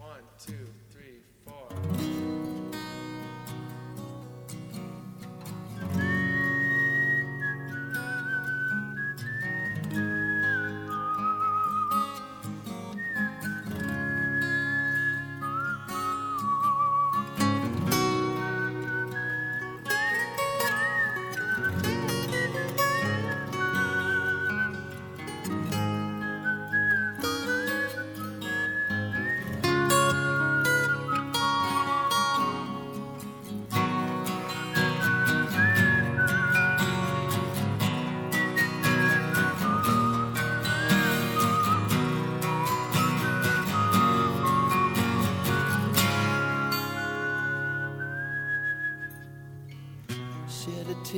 One, two,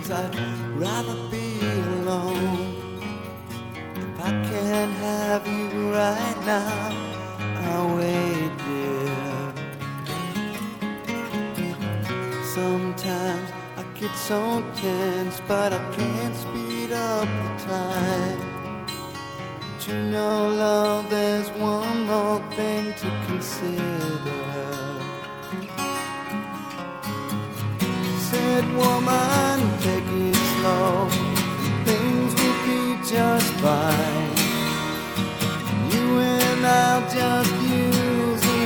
cause I'd rather be alone. If I can't have you right now, I'll wait, dear. Sometimes I get so tense, but I can't speed up the time. But you know, love, there's one more thing to consider. Said woman, just fine. You and I'll just use a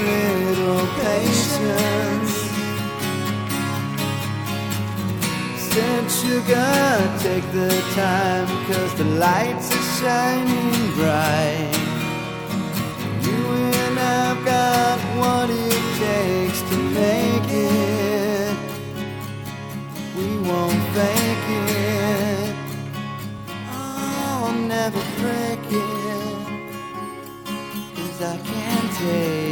little patience. Said sugar, take the time, cause the lights are shining bright. You and I've got I can't take.